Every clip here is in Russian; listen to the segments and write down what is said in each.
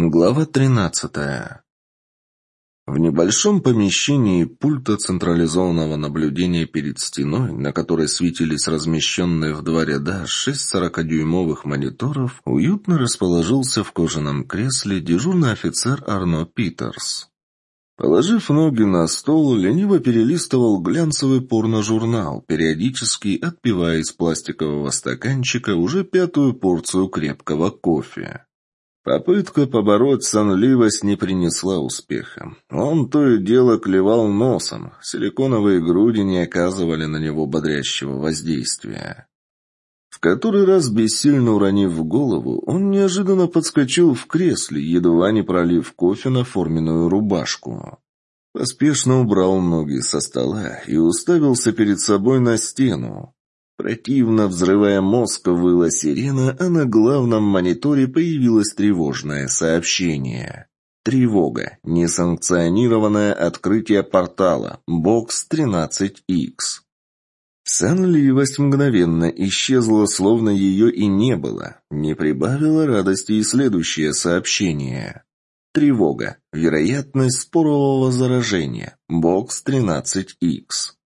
Глава 13. В небольшом помещении пульта централизованного наблюдения перед стеной, на которой светились размещенные в два ряда шесть сорокадюймовых мониторов, уютно расположился в кожаном кресле дежурный офицер Арно Питерс. Положив ноги на стол, лениво перелистывал глянцевый порно-журнал, периодически отпивая из пластикового стаканчика уже пятую порцию крепкого кофе. Попытка побороть сонливость не принесла успеха. Он то и дело клевал носом, силиконовые груди не оказывали на него бодрящего воздействия. В который раз, бессильно уронив голову, он неожиданно подскочил в кресле, едва не пролив кофе на форменную рубашку. Поспешно убрал ноги со стола и уставился перед собой на стену. Противно взрывая мозг, выла сирена, а на главном мониторе появилось тревожное сообщение. Тревога. Несанкционированное открытие портала. Бокс 13Х. Сонливость мгновенно исчезла, словно ее и не было. Не прибавило радости и следующее сообщение. Тревога. Вероятность спорового заражения. Бокс 13Х.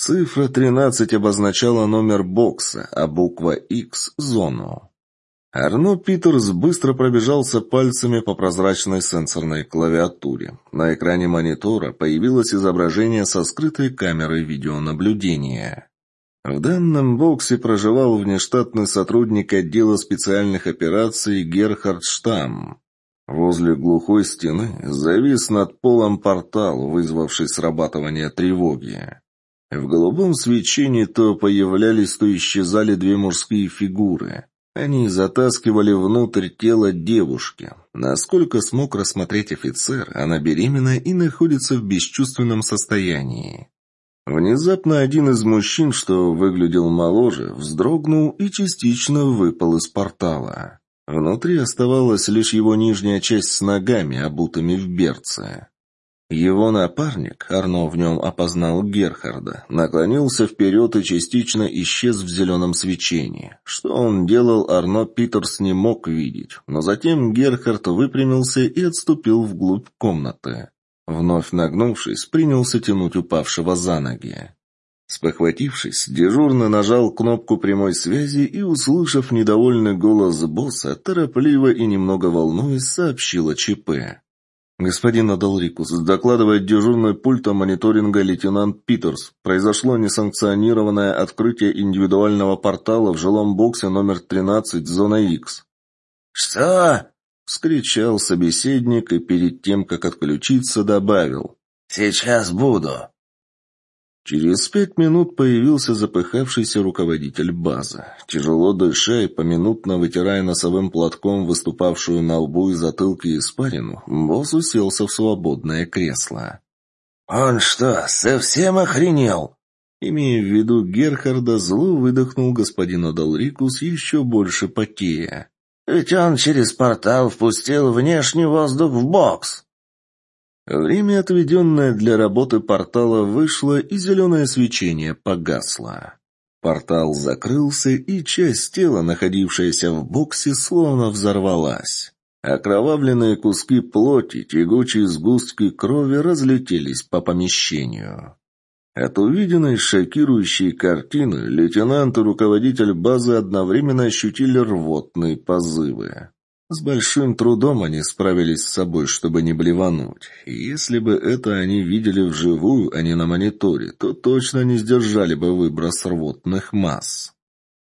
Цифра 13 обозначала номер бокса, а буква X – зону. Арно Питерс быстро пробежался пальцами по прозрачной сенсорной клавиатуре. На экране монитора появилось изображение со скрытой камерой видеонаблюдения. В данном боксе проживал внештатный сотрудник отдела специальных операций Герхард Штамм. Возле глухой стены завис над полом портал, вызвавший срабатывание тревоги. В голубом свечении то появлялись, то исчезали две мужские фигуры. Они затаскивали внутрь тела девушки. Насколько смог рассмотреть офицер, она беременна и находится в бесчувственном состоянии. Внезапно один из мужчин, что выглядел моложе, вздрогнул и частично выпал из портала. Внутри оставалась лишь его нижняя часть с ногами, обутыми в берце. Его напарник, Арно в нем опознал Герхарда, наклонился вперед и частично исчез в зеленом свечении. Что он делал, Арно Питерс не мог видеть, но затем Герхард выпрямился и отступил вглубь комнаты. Вновь нагнувшись, принялся тянуть упавшего за ноги. Спохватившись, дежурный нажал кнопку прямой связи и, услышав недовольный голос босса, торопливо и немного волнуясь, сообщил о ЧП. «Господин Адалрикус, докладывает дежурный пульта мониторинга лейтенант Питерс. Произошло несанкционированное открытие индивидуального портала в жилом боксе номер 13, зона X». «Что?» — вскричал собеседник и перед тем, как отключиться, добавил. «Сейчас буду». Через пять минут появился запыхавшийся руководитель базы. Тяжело дыша и поминутно вытирая носовым платком выступавшую на лбу и затылке испарину, босс уселся в свободное кресло. «Он что, совсем охренел?» Имея в виду Герхарда, зло выдохнул господин Адалрикус еще больше потея. «Ведь он через портал впустил внешний воздух в бокс!» Время, отведенное для работы портала, вышло, и зеленое свечение погасло. Портал закрылся, и часть тела, находившаяся в боксе, словно взорвалась. Окровавленные куски плоти, тягучие сгустки крови разлетелись по помещению. От увиденной шокирующей картины лейтенант и руководитель базы одновременно ощутили рвотные позывы. С большим трудом они справились с собой, чтобы не блевануть. И если бы это они видели вживую, а не на мониторе, то точно не сдержали бы выброс рвотных масс.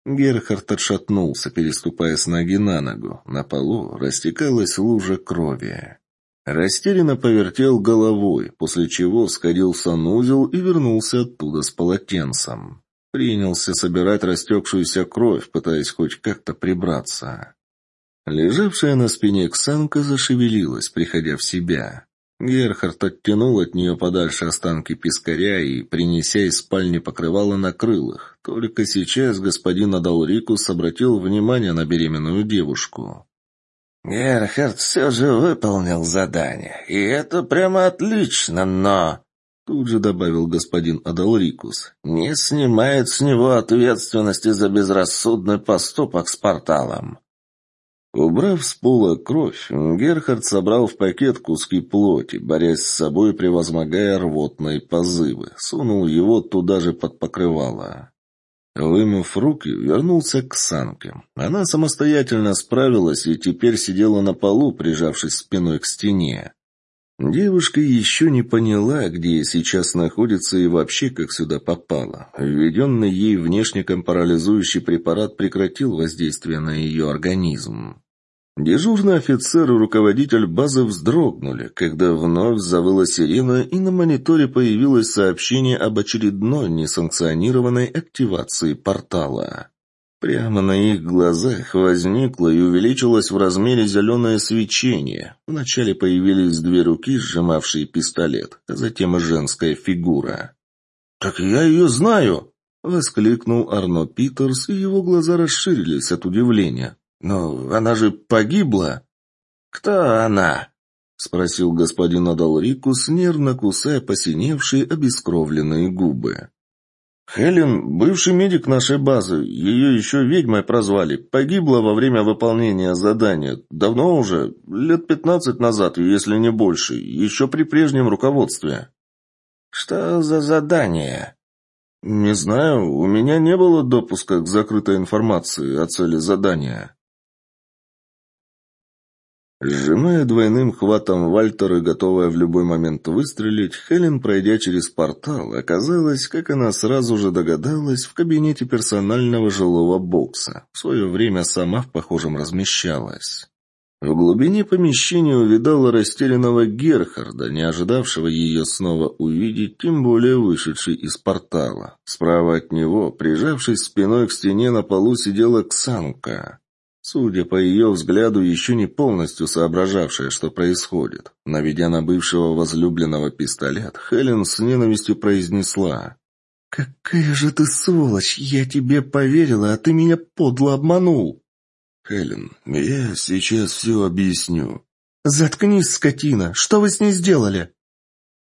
Герхард отшатнулся, переступая с ноги на ногу. На полу растекалась лужа крови. Растерянно повертел головой, после чего сходил в санузел и вернулся оттуда с полотенцем. Принялся собирать растекшуюся кровь, пытаясь хоть как-то прибраться. Лежавшая на спине Ксанка зашевелилась, приходя в себя. Герхард оттянул от нее подальше останки пескаря и, принеся из спальни покрывало, накрыл их. Только сейчас господин Адалрикус обратил внимание на беременную девушку. «Герхард все же выполнил задание, и это прямо отлично, но...» Тут же добавил господин Адалрикус. «Не снимает с него ответственности за безрассудный поступок с порталом». Убрав с пола кровь, Герхард собрал в пакет куски плоти, борясь с собой, превозмогая рвотные позывы. Сунул его туда же под покрывало. Вымыв руки, вернулся к Санке. Она самостоятельно справилась и теперь сидела на полу, прижавшись спиной к стене. Девушка еще не поняла, где сейчас находится и вообще как сюда попала. Введенный ей внешником парализующий препарат прекратил воздействие на ее организм. Дежурный офицер и руководитель базы вздрогнули, когда вновь завыла сирена и на мониторе появилось сообщение об очередной несанкционированной активации портала. Прямо на их глазах возникло и увеличилось в размере зеленое свечение. Вначале появились две руки, сжимавшие пистолет, а затем женская фигура. «Так я ее знаю!» — воскликнул Арно Питерс, и его глаза расширились от удивления. «Но она же погибла!» «Кто она?» — спросил господин Адалрикус, нервно кусая посиневшие обескровленные губы. «Хелен — бывший медик нашей базы. Ее еще ведьмой прозвали. Погибла во время выполнения задания. Давно уже, лет пятнадцать назад, если не больше. Еще при прежнем руководстве». «Что за задание?» «Не знаю. У меня не было допуска к закрытой информации о цели задания». Сжимая двойным хватом Вальтер и готовая в любой момент выстрелить, Хелен, пройдя через портал, оказалась, как она сразу же догадалась, в кабинете персонального жилого бокса. В свое время сама в похожем размещалась. В глубине помещения увидала растерянного Герхарда, не ожидавшего ее снова увидеть, тем более вышедший из портала. Справа от него, прижавшись спиной к стене на полу, сидела Ксанка. Судя по ее взгляду, еще не полностью соображавшая, что происходит. Наведя на бывшего возлюбленного пистолет, Хелен с ненавистью произнесла. «Какая же ты сволочь! Я тебе поверила, а ты меня подло обманул!» «Хелен, я сейчас все объясню». «Заткнись, скотина! Что вы с ней сделали?»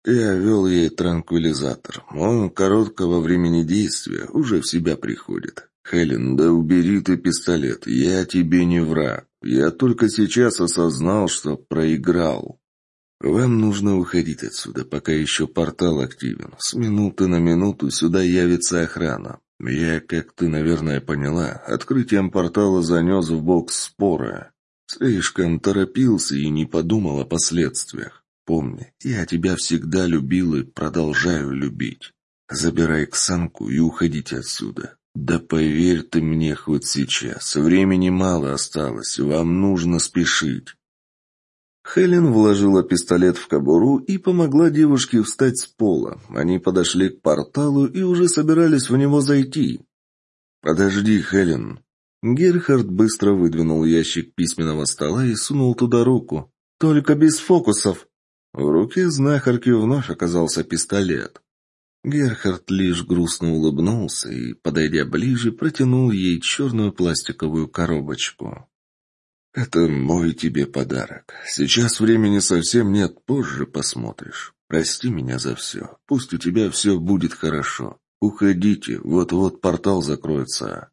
Я вел ей транквилизатор. Он короткого времени действия уже в себя приходит. «Хелен, да убери ты пистолет, я тебе не враг. Я только сейчас осознал, что проиграл. Вам нужно уходить отсюда, пока еще портал активен. С минуты на минуту сюда явится охрана. Я, как ты, наверное, поняла, открытием портала занес в бокс спора. Слишком торопился и не подумал о последствиях. Помни, я тебя всегда любил и продолжаю любить. Забирай Ксанку и уходите отсюда. «Да поверь ты мне хоть сейчас, времени мало осталось, вам нужно спешить». Хелен вложила пистолет в кобуру и помогла девушке встать с пола. Они подошли к порталу и уже собирались в него зайти. «Подожди, Хелен». Герхард быстро выдвинул ящик письменного стола и сунул туда руку. «Только без фокусов». В руке знахарки вновь оказался пистолет. Герхард лишь грустно улыбнулся и, подойдя ближе, протянул ей черную пластиковую коробочку. «Это мой тебе подарок. Сейчас времени совсем нет, позже посмотришь. Прости меня за все. Пусть у тебя все будет хорошо. Уходите, вот-вот портал закроется».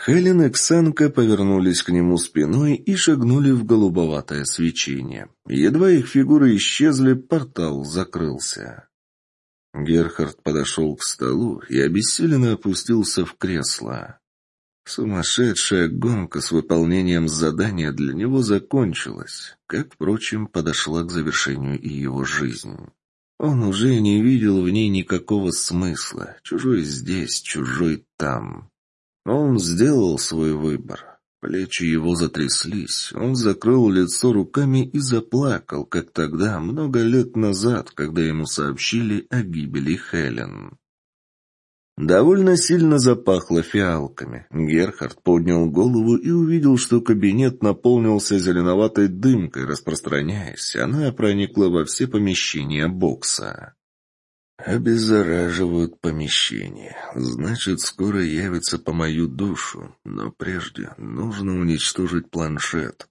Хелен и Ксенка повернулись к нему спиной и шагнули в голубоватое свечение. Едва их фигуры исчезли, портал закрылся. Герхард подошел к столу и обессиленно опустился в кресло. Сумасшедшая гонка с выполнением задания для него закончилась, как, впрочем, подошла к завершению и его жизнь. Он уже не видел в ней никакого смысла, чужой здесь, чужой там. Он сделал свой выбор. Плечи его затряслись, он закрыл лицо руками и заплакал, как тогда, много лет назад, когда ему сообщили о гибели Хелен. Довольно сильно запахло фиалками. Герхард поднял голову и увидел, что кабинет наполнился зеленоватой дымкой, распространяясь. Она проникла во все помещения бокса. Обеззараживают помещение. Значит, скоро явится по мою душу. Но прежде нужно уничтожить планшет.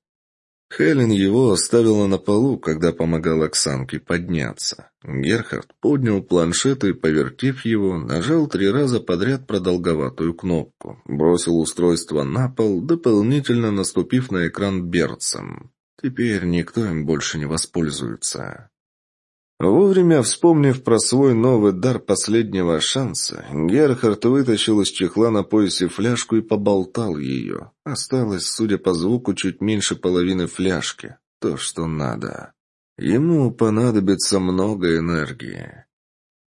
Хелен его оставила на полу, когда помогал Оксанке подняться. Герхард поднял планшет и, повертев его, нажал три раза подряд продолговатую кнопку. Бросил устройство на пол, дополнительно наступив на экран берцем. Теперь никто им больше не воспользуется. Вовремя вспомнив про свой новый дар последнего шанса, Герхард вытащил из чехла на поясе фляжку и поболтал ее. Осталось, судя по звуку, чуть меньше половины фляжки. То, что надо. Ему понадобится много энергии.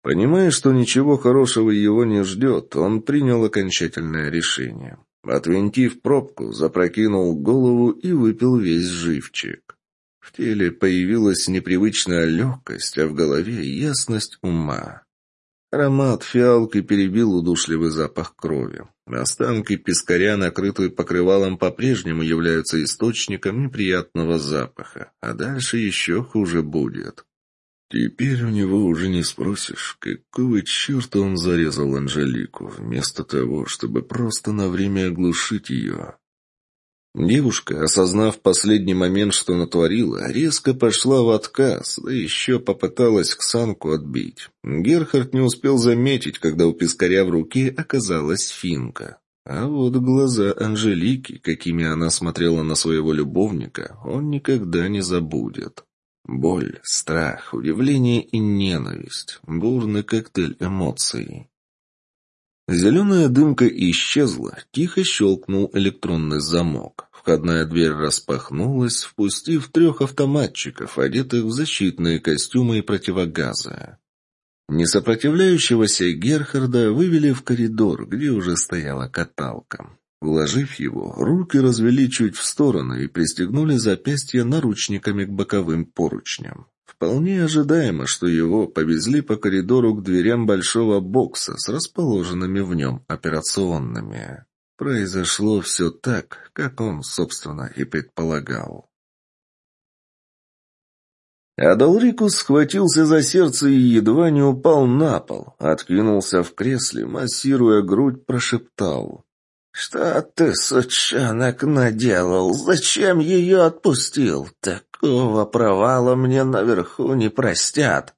Понимая, что ничего хорошего его не ждет, он принял окончательное решение. Отвинтив пробку, запрокинул голову и выпил весь живчик. В теле появилась непривычная легкость, а в голове ясность ума. Аромат фиалки перебил удушливый запах крови. Останки пескаря, накрытые покрывалом, по-прежнему являются источником неприятного запаха, а дальше еще хуже будет. Теперь у него уже не спросишь, какого черта он зарезал Анжелику, вместо того, чтобы просто на время оглушить ее. Девушка, осознав последний момент, что натворила, резко пошла в отказ, да еще попыталась Ксанку отбить. Герхард не успел заметить, когда у пескаря в руке оказалась финка. А вот глаза Анжелики, какими она смотрела на своего любовника, он никогда не забудет. Боль, страх, удивление и ненависть. Бурный коктейль эмоций. Зеленая дымка исчезла, тихо щелкнул электронный замок. Входная дверь распахнулась, впустив трех автоматчиков, одетых в защитные костюмы и противогазы. Несопротивляющегося Герхарда вывели в коридор, где уже стояла каталка. Вложив его, руки развели чуть в стороны и пристегнули запястья наручниками к боковым поручням. Вполне ожидаемо, что его повезли по коридору к дверям большого бокса с расположенными в нем операционными. Произошло все так, как он, собственно, и предполагал. Адалрикус схватился за сердце и едва не упал на пол. Откинулся в кресле, массируя грудь, прошептал. «Что ты, сучонок, наделал? Зачем ее отпустил? Такого провала мне наверху не простят!»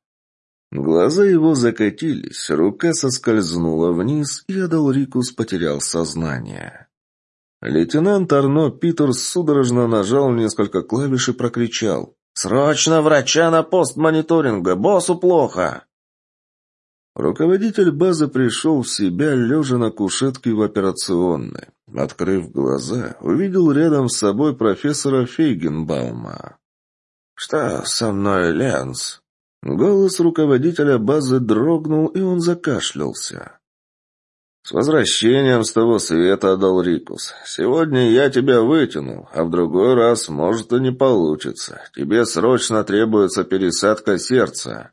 Глаза его закатились, рука соскользнула вниз, и Адалрикус потерял сознание. Лейтенант Арно Питерс судорожно нажал несколько клавиш и прокричал. «Срочно врача на пост мониторинга! Боссу плохо!» Руководитель базы пришел в себя, лежа на кушетке в операционной. Открыв глаза, увидел рядом с собой профессора Фейгенбаума. «Что со мной, Ленс?» Голос руководителя базы дрогнул, и он закашлялся. «С возвращением с того света, Адалрикус. Сегодня я тебя вытянул, а в другой раз, может, и не получится. Тебе срочно требуется пересадка сердца».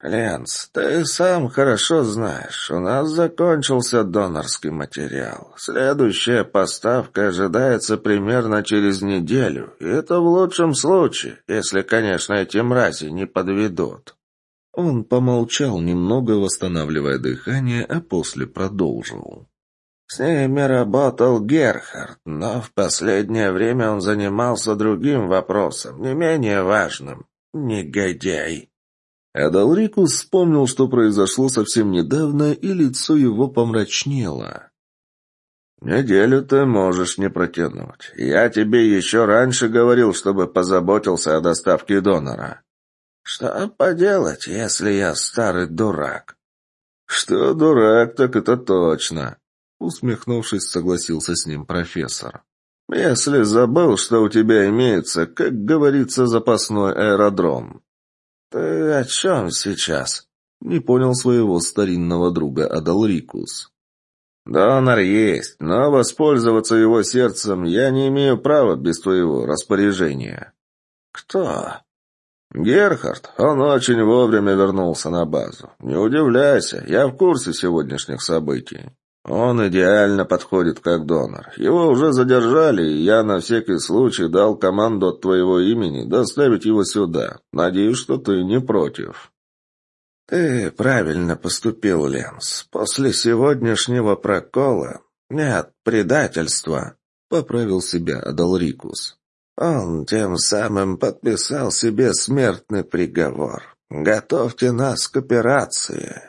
«Ленс, ты сам хорошо знаешь, у нас закончился донорский материал. Следующая поставка ожидается примерно через неделю, и это в лучшем случае, если, конечно, эти мрази не подведут». Он помолчал, немного восстанавливая дыхание, а после продолжил. «С ними работал Герхард, но в последнее время он занимался другим вопросом, не менее важным. Негодяй!» Адалрикус вспомнил, что произошло совсем недавно, и лицо его помрачнело. «Неделю ты можешь не протянуть. Я тебе еще раньше говорил, чтобы позаботился о доставке донора». «Что поделать, если я старый дурак?» «Что дурак, так это точно», — усмехнувшись, согласился с ним профессор. «Если забыл, что у тебя имеется, как говорится, запасной аэродром». «Ты о чем сейчас?» — не понял своего старинного друга Адалрикус. «Донор есть, но воспользоваться его сердцем я не имею права без твоего распоряжения». «Кто?» «Герхард. Он очень вовремя вернулся на базу. Не удивляйся, я в курсе сегодняшних событий. Он идеально подходит как донор. Его уже задержали, и я на всякий случай дал команду от твоего имени доставить его сюда. Надеюсь, что ты не против». «Ты правильно поступил, Ленс. После сегодняшнего прокола... Нет, предательства», — поправил себя Адалрикус. Он тем самым подписал себе смертный приговор. Готовьте нас к операции.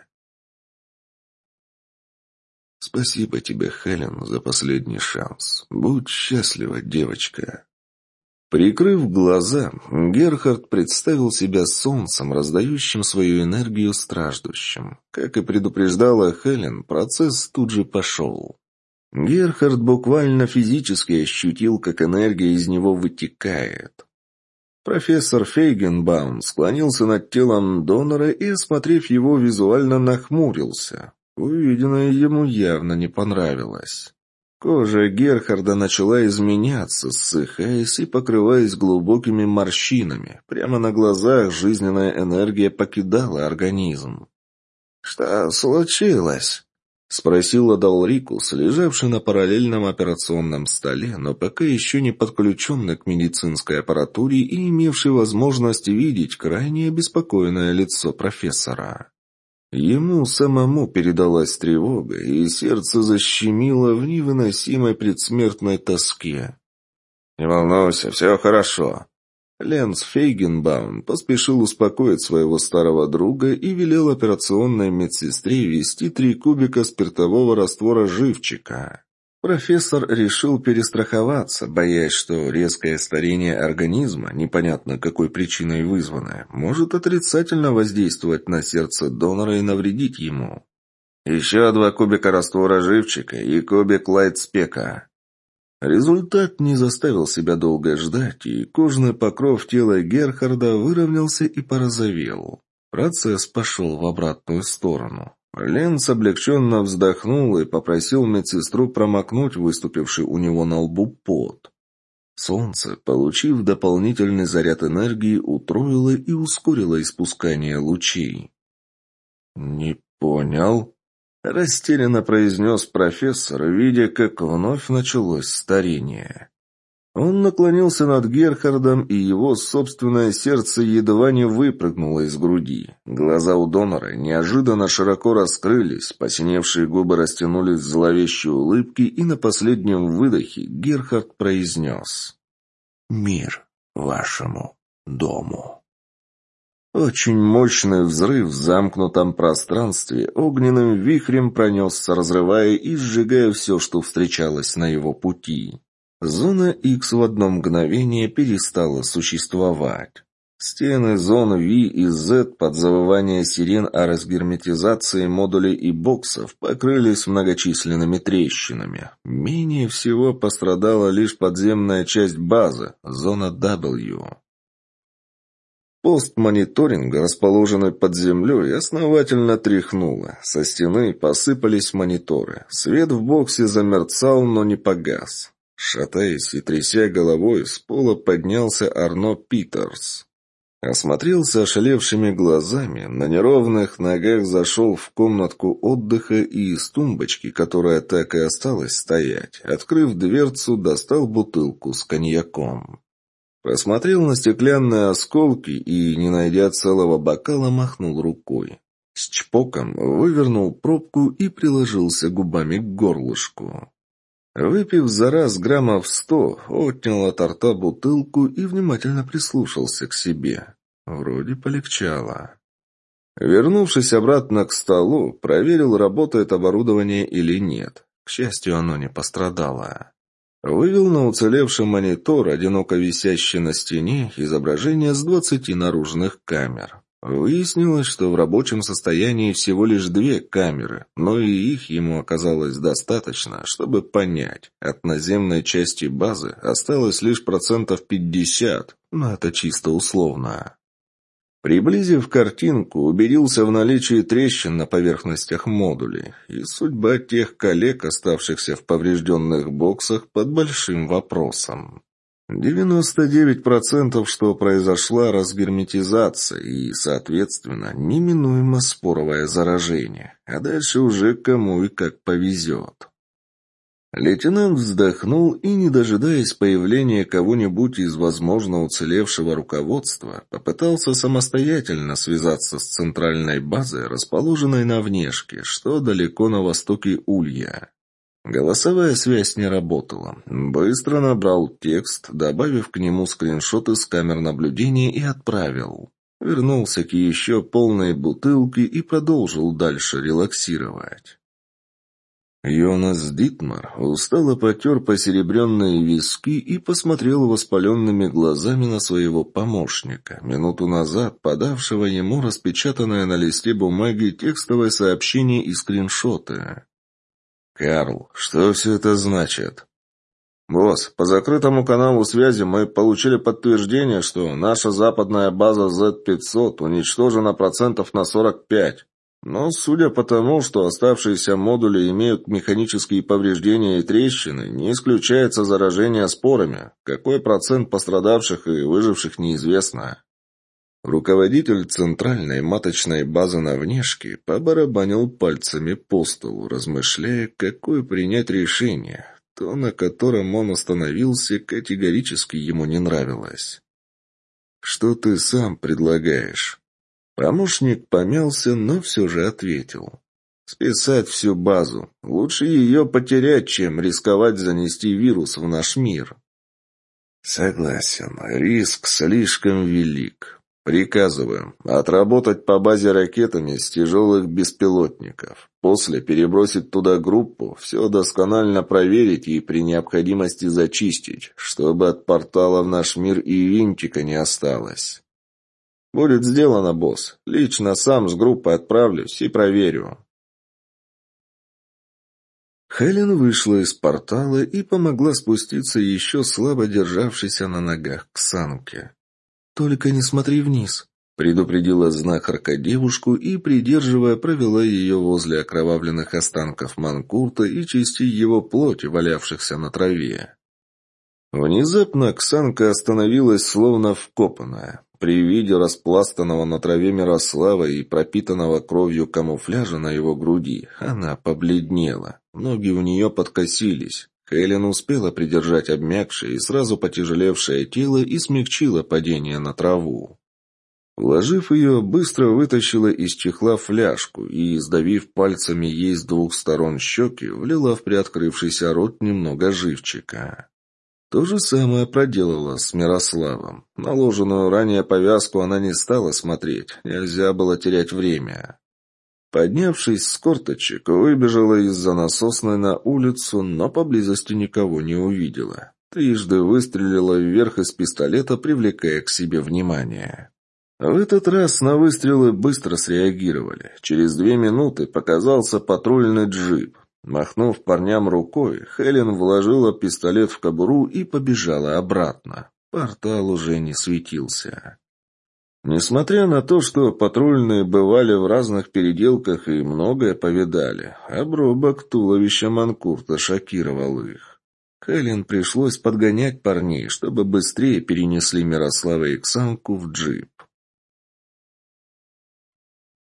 Спасибо тебе, Хелен, за последний шанс. Будь счастлива, девочка. Прикрыв глаза, Герхард представил себя солнцем, раздающим свою энергию страждущим. Как и предупреждала Хелен, процесс тут же пошел. Герхард буквально физически ощутил, как энергия из него вытекает. Профессор Фейгенбаум склонился над телом донора и, осмотрев его, визуально нахмурился. Увиденное ему явно не понравилось. Кожа Герхарда начала изменяться, ссыхаясь и покрываясь глубокими морщинами. Прямо на глазах жизненная энергия покидала организм. «Что случилось?» — спросил Адалрикус, лежавший на параллельном операционном столе, но пока еще не подключенный к медицинской аппаратуре и имевший возможность видеть крайне обеспокоенное лицо профессора. Ему самому передалась тревога, и сердце защемило в невыносимой предсмертной тоске. «Не волнуйся, все хорошо». Ленс Фейгенбаум поспешил успокоить своего старого друга и велел операционной медсестре ввести три кубика спиртового раствора живчика. Профессор решил перестраховаться, боясь, что резкое старение организма, непонятно какой причиной вызванное, может отрицательно воздействовать на сердце донора и навредить ему. Еще два кубика раствора живчика и кубик лайтспека. Результат не заставил себя долго ждать, и кожный покров тела Герхарда выровнялся и порозовел. Процесс пошел в обратную сторону. Ленц облегченно вздохнул и попросил медсестру промокнуть выступивший у него на лбу пот. Солнце, получив дополнительный заряд энергии, утроило и ускорило испускание лучей. «Не понял?» — растерянно произнес профессор, видя, как вновь началось старение. Он наклонился над Герхардом, и его собственное сердце едва не выпрыгнуло из груди. Глаза у донора неожиданно широко раскрылись, посиневшие губы растянулись в зловещей улыбке, и на последнем выдохе Герхард произнес «Мир вашему дому». Очень мощный взрыв в замкнутом пространстве огненным вихрем пронесся, разрывая и сжигая все, что встречалось на его пути. Зона X в одно мгновение перестала существовать. Стены зон V и Z под завывание сирен о разгерметизации модулей и боксов покрылись многочисленными трещинами. Менее всего пострадала лишь подземная часть базы, зона W. Пост мониторинга, расположенный под землей, основательно тряхнуло. Со стены посыпались мониторы. Свет в боксе замерцал, но не погас. Шатаясь и тряся головой, с пола поднялся Арно Питерс. Осмотрелся ошалевшими глазами, на неровных ногах зашел в комнатку отдыха и из тумбочки, которая так и осталась стоять, открыв дверцу, достал бутылку с коньяком. Просмотрел на стеклянные осколки и, не найдя целого бокала, махнул рукой. С чпоком вывернул пробку и приложился губами к горлышку. Выпив за раз граммов сто, отнял от рта бутылку и внимательно прислушался к себе. Вроде полегчало. Вернувшись обратно к столу, проверил, работает оборудование или нет. К счастью, оно не пострадало. Вывел на уцелевший монитор, одиноко висящий на стене, изображение с двадцати наружных камер. Выяснилось, что в рабочем состоянии всего лишь две камеры, но и их ему оказалось достаточно, чтобы понять, от наземной части базы осталось лишь процентов пятьдесят, но это чисто условно. Приблизив картинку, убедился в наличии трещин на поверхностях модулей, и судьба тех коллег, оставшихся в поврежденных боксах, под большим вопросом. 99% что произошла разгерметизация и, соответственно, неминуемо споровое заражение, а дальше уже кому и как повезет. Лейтенант вздохнул и, не дожидаясь появления кого-нибудь из, возможно, уцелевшего руководства, попытался самостоятельно связаться с центральной базой, расположенной на внешке, что далеко на востоке Улья. Голосовая связь не работала. Быстро набрал текст, добавив к нему скриншоты с камер наблюдения и отправил. Вернулся к еще полной бутылке и продолжил дальше релаксировать. Йонас Дитмар устало потер посеребренные виски и посмотрел воспаленными глазами на своего помощника, минуту назад подавшего ему распечатанное на листе бумаги текстовое сообщение и скриншоты. «Карл, что все это значит?» «Босс, по закрытому каналу связи мы получили подтверждение, что наша западная база Z-500 уничтожена процентов на 45. Но судя по тому, что оставшиеся модули имеют механические повреждения и трещины, не исключается заражение спорами. Какой процент пострадавших и выживших неизвестно. Руководитель центральной маточной базы на внешке побарабанил пальцами по столу, размышляя, какое принять решение. То, на котором он остановился, категорически ему не нравилось. «Что ты сам предлагаешь?» Помощник помялся, но все же ответил. «Списать всю базу. Лучше ее потерять, чем рисковать занести вирус в наш мир». «Согласен. Риск слишком велик. Приказываю отработать по базе ракетами с тяжелых беспилотников. После перебросить туда группу, все досконально проверить и при необходимости зачистить, чтобы от портала в наш мир и винтика не осталось. «Будет сделано, босс. Лично сам с группой отправлюсь и проверю». Хелен вышла из портала и помогла спуститься еще слабо державшейся на ногах к санке. «Только не смотри вниз», — предупредила знахарка девушку и, придерживая, провела ее возле окровавленных останков Манкурта и частей его плоти, валявшихся на траве. Внезапно Ксанка остановилась, словно вкопанная. При виде распластанного на траве Мирослава и пропитанного кровью камуфляжа на его груди, она побледнела. Ноги у нее подкосились. Хелен успела придержать обмякшее и сразу потяжелевшее тело и смягчила падение на траву. Вложив ее, быстро вытащила из чехла фляжку и, сдавив пальцами ей с двух сторон щеки, влила в приоткрывшийся рот немного живчика. То же самое проделала с Мирославом. Наложенную ранее повязку она не стала смотреть, нельзя было терять время. Поднявшись с корточек, выбежала из-за насосной на улицу, но поблизости никого не увидела. Трижды выстрелила вверх из пистолета, привлекая к себе внимание. В этот раз на выстрелы быстро среагировали. Через две минуты показался патрульный джип. Махнув парням рукой, Хелен вложила пистолет в кобуру и побежала обратно. Портал уже не светился. Несмотря на то, что патрульные бывали в разных переделках и многое повидали, обрубок туловища Манкурта шокировал их. Хелен пришлось подгонять парней, чтобы быстрее перенесли Мирослава и Ксанку в джип.